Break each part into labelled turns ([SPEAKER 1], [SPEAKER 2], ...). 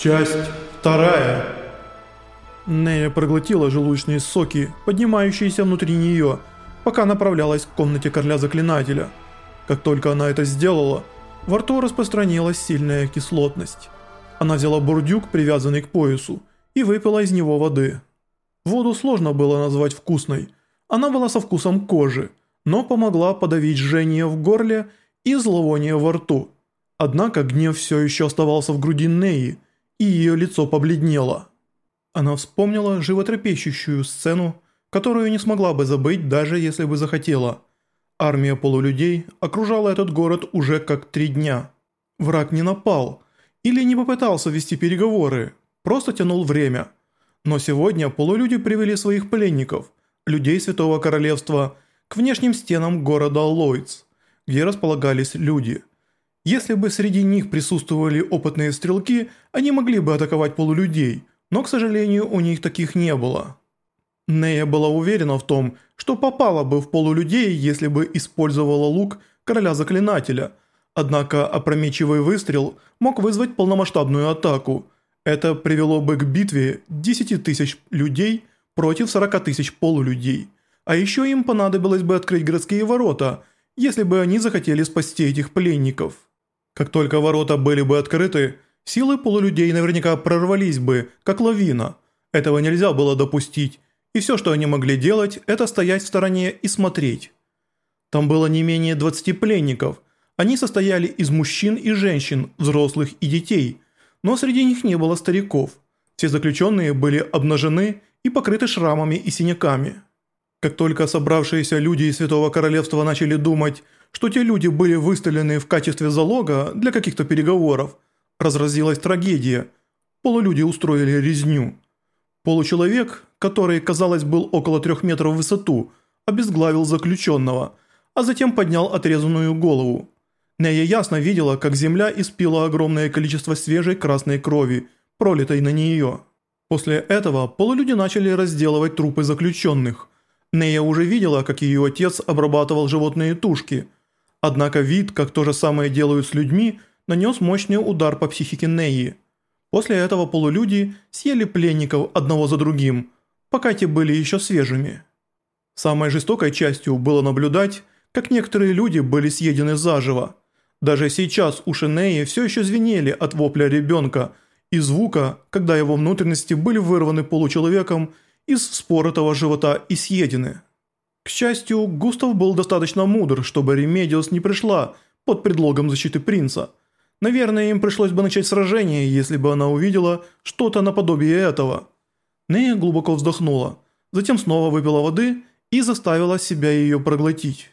[SPEAKER 1] Часть вторая.
[SPEAKER 2] Нея проглотила желудочные соки, поднимающиеся внутри нее, пока направлялась к комнате короля заклинателя. Как только она это сделала, во рту распространилась сильная кислотность. Она взяла бурдюк, привязанный к поясу, и выпила из него воды. Воду сложно было назвать вкусной. Она была со вкусом кожи, но помогла подавить жжение в горле и зловоние во рту. Однако гнев все еще оставался в груди Неи – и ее лицо побледнело. Она вспомнила животрепещущую сцену, которую не смогла бы забыть, даже если бы захотела. Армия полулюдей окружала этот город уже как три дня. Враг не напал или не попытался вести переговоры, просто тянул время. Но сегодня полулюди привели своих пленников, людей Святого Королевства, к внешним стенам города Ллойдс, где располагались люди – если бы среди них присутствовали опытные стрелки, они могли бы атаковать полулюдей, но, к сожалению, у них таких не было. Нея была уверена в том, что попала бы в полулюдей, если бы использовала лук короля заклинателя, однако опрометчивый выстрел мог вызвать полномасштабную атаку. Это привело бы к битве 10 тысяч людей против 40 тысяч полулюдей. А еще им понадобилось бы открыть городские ворота, если бы они захотели спасти этих пленников. Как только ворота были бы открыты, силы полулюдей наверняка прорвались бы, как лавина. Этого нельзя было допустить, и все, что они могли делать, это стоять в стороне и смотреть. Там было не менее 20 пленников. Они состояли из мужчин и женщин, взрослых и детей, но среди них не было стариков. Все заключенные были обнажены и покрыты шрамами и синяками. Как только собравшиеся люди из Святого Королевства начали думать, что те люди были выставлены в качестве залога для каких-то переговоров, разразилась трагедия. Полулюди устроили резню. Получеловек, который, казалось, был около трех метров в высоту, обезглавил заключенного, а затем поднял отрезанную голову. Нея ясно видела, как земля испила огромное количество свежей красной крови, пролитой на нее. После этого полулюди начали разделывать трупы заключенных. Нея уже видела, как ее отец обрабатывал животные тушки – Однако вид, как то же самое делают с людьми, нанес мощный удар по психике Неи. После этого полулюди съели пленников одного за другим, пока те были еще свежими. Самой жестокой частью было наблюдать, как некоторые люди были съедены заживо. Даже сейчас уши Неи все еще звенели от вопля ребенка и звука, когда его внутренности были вырваны получеловеком из вспоротого живота и съедены. Счастью, Густав был достаточно мудр, чтобы Ремедиус не пришла под предлогом защиты принца. Наверное, им пришлось бы начать сражение, если бы она увидела что-то наподобие этого. Нея глубоко вздохнула, затем снова выпила воды и заставила себя ее проглотить.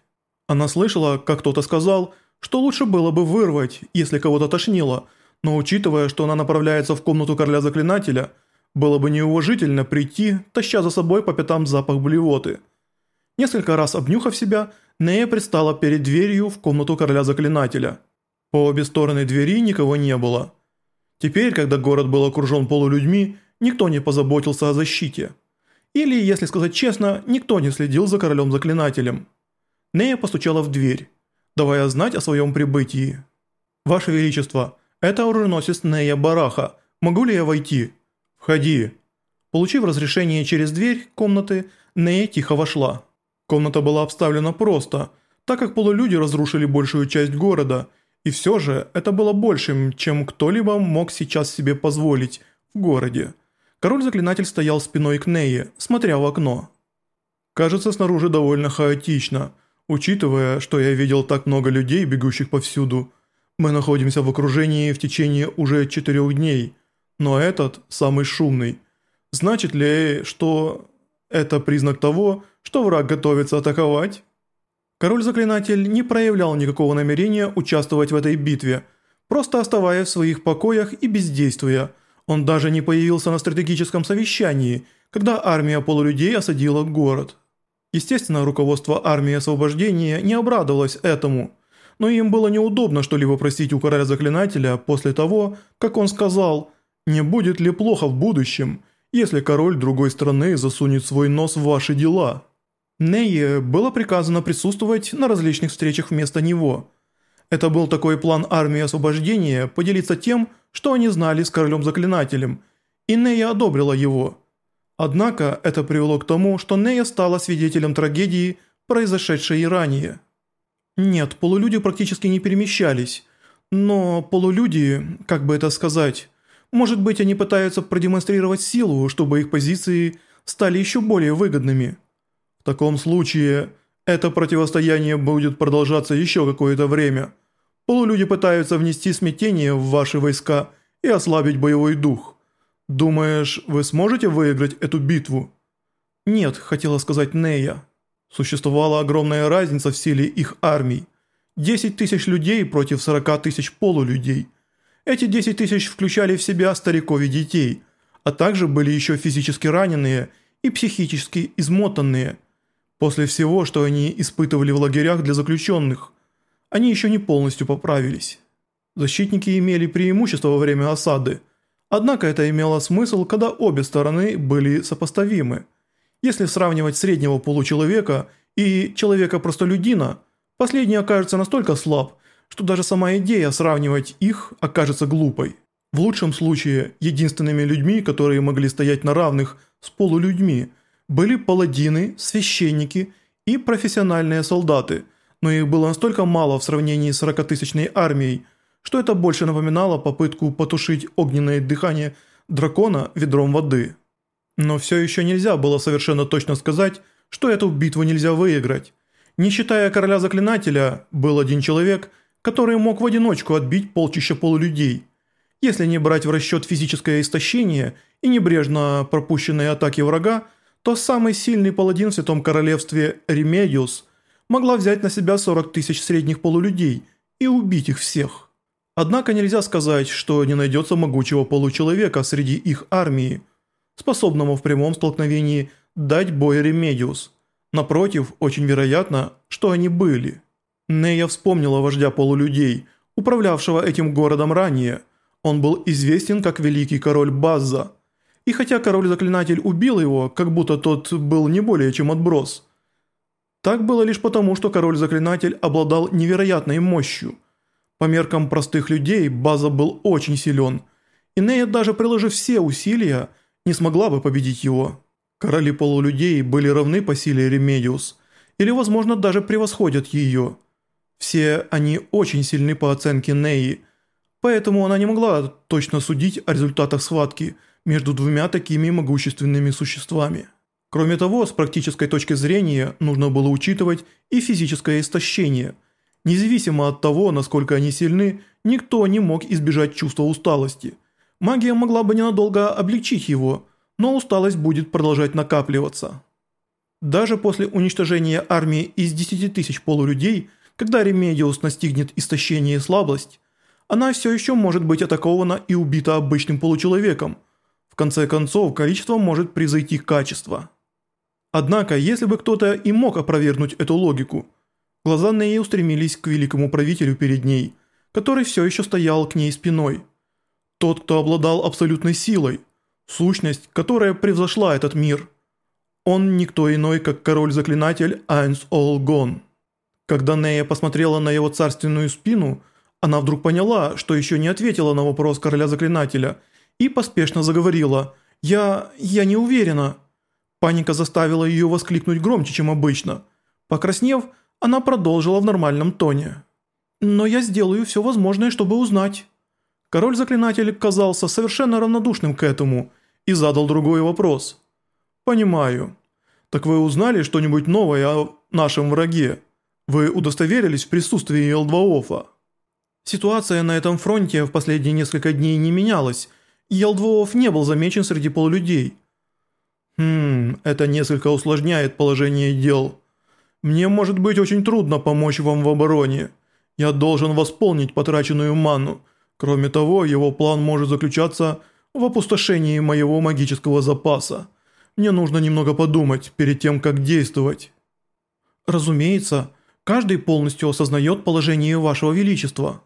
[SPEAKER 2] Она слышала, как кто-то сказал, что лучше было бы вырвать, если кого-то тошнило, но учитывая, что она направляется в комнату короля заклинателя, было бы неуважительно прийти, таща за собой по пятам запах блевоты – Несколько раз обнюхав себя, Нея предстала перед дверью в комнату короля заклинателя. По обе стороны двери никого не было. Теперь, когда город был окружен полулюдьми, никто не позаботился о защите. Или, если сказать честно, никто не следил за королем заклинателем. Нея постучала в дверь, давая знать о своем прибытии. «Ваше Величество, это оруженосец Нея Бараха. Могу ли я войти?» «Входи». Получив разрешение через дверь комнаты, Нея тихо вошла. Комната была обставлена просто, так как полулюди разрушили большую часть города, и все же это было большим, чем кто-либо мог сейчас себе позволить в городе. Король-заклинатель стоял спиной к Нее, смотря в окно. Кажется, снаружи довольно хаотично, учитывая, что я видел так много людей, бегущих повсюду. Мы находимся в окружении в течение уже четырех дней, но этот самый шумный. Значит ли, что это признак того, что враг готовится атаковать? Король-заклинатель не проявлял никакого намерения участвовать в этой битве, просто оставаясь в своих покоях и бездействуя. Он даже не появился на стратегическом совещании, когда армия полулюдей осадила город. Естественно, руководство армии освобождения не обрадовалось этому, но им было неудобно что-либо просить у короля-заклинателя после того, как он сказал «не будет ли плохо в будущем», если король другой страны засунет свой нос в ваши дела. Нее было приказано присутствовать на различных встречах вместо него. Это был такой план армии освобождения поделиться тем, что они знали с королем-заклинателем, и Нея одобрила его. Однако это привело к тому, что Нея стала свидетелем трагедии, произошедшей ранее. Нет, полулюди практически не перемещались, но полулюди, как бы это сказать, может быть они пытаются продемонстрировать силу, чтобы их позиции стали еще более выгодными. Таком случае это противостояние будет продолжаться еще какое-то время. Полулюди пытаются внести смятение в ваши войска и ослабить боевой дух. Думаешь, вы сможете выиграть эту битву? Нет, хотела сказать Нея. Существовала огромная разница в силе их армий. 10 тысяч людей против 40 тысяч полулюдей. Эти 10 тысяч включали в себя стариков и детей, а также были еще физически раненые и психически измотанные. После всего, что они испытывали в лагерях для заключенных, они еще не полностью поправились. Защитники имели преимущество во время осады, однако это имело смысл, когда обе стороны были сопоставимы – если сравнивать среднего получеловека и человека-простолюдина, последний окажется настолько слаб, что даже сама идея сравнивать их окажется глупой. В лучшем случае, единственными людьми, которые могли стоять на равных с полулюдьми, были паладины, священники и профессиональные солдаты, но их было настолько мало в сравнении с 40-тысячной армией, что это больше напоминало попытку потушить огненное дыхание дракона ведром воды. Но все еще нельзя было совершенно точно сказать, что эту битву нельзя выиграть. Не считая короля заклинателя, был один человек, который мог в одиночку отбить полчища полулюдей. Если не брать в расчет физическое истощение и небрежно пропущенные атаки врага, то самый сильный паладин в Святом Королевстве Ремедиус могла взять на себя 40 тысяч средних полулюдей и убить их всех. Однако нельзя сказать, что не найдется могучего получеловека среди их армии – способному в прямом столкновении дать бой Ремедиус. Напротив, очень вероятно, что они были. Нея вспомнила вождя полулюдей, управлявшего этим городом ранее. Он был известен как великий король Базза. И хотя король-заклинатель убил его, как будто тот был не более чем отброс. Так было лишь потому, что король-заклинатель обладал невероятной мощью. По меркам простых людей База был очень силен. И Нея даже приложив все усилия, не смогла бы победить его. Короли полулюдей были равны по силе Ремедиус, или, возможно, даже превосходят ее. Все они очень сильны по оценке Неи, поэтому она не могла точно судить о результатах схватки между двумя такими могущественными существами. Кроме того, с практической точки зрения нужно было учитывать и физическое истощение. Независимо от того, насколько они сильны, никто не мог избежать чувства усталости – Магия могла бы ненадолго облегчить его, но усталость будет продолжать накапливаться. Даже после уничтожения армии из 10 тысяч полулюдей, когда Ремедиус настигнет истощение и слабость, она все еще может быть атакована и убита обычным получеловеком. Конце концов, количество может превзойти качество. Однако, если бы кто-то и мог опровергнуть эту логику, глаза Неи устремились к великому правителю перед ней, который все еще стоял к ней спиной – тот, кто обладал абсолютной силой, сущность, которая превзошла этот мир. Он никто иной, как король-заклинатель Айнс Олгон. Когда Нея посмотрела на его царственную спину, она вдруг поняла, что еще не ответила на вопрос короля-заклинателя и поспешно заговорила «Я... я не уверена». Паника заставила ее воскликнуть громче, чем обычно. Покраснев, она продолжила в нормальном тоне. «Но я сделаю все возможное, чтобы узнать». Король-заклинатель казался совершенно равнодушным к этому и задал другой вопрос. «Понимаю. Так вы узнали что-нибудь новое о нашем враге? Вы удостоверились в присутствии Елдваофа?» Ситуация на этом фронте в последние несколько дней не менялась, и Елдваоф не был замечен среди полулюдей. «Хм, это несколько усложняет положение дел. Мне может быть очень трудно помочь вам в обороне. Я должен восполнить потраченную ману, Кроме того, его план может заключаться в опустошении моего магического запаса. Мне нужно немного подумать перед тем, как действовать. Разумеется, каждый полностью осознает положение вашего величества.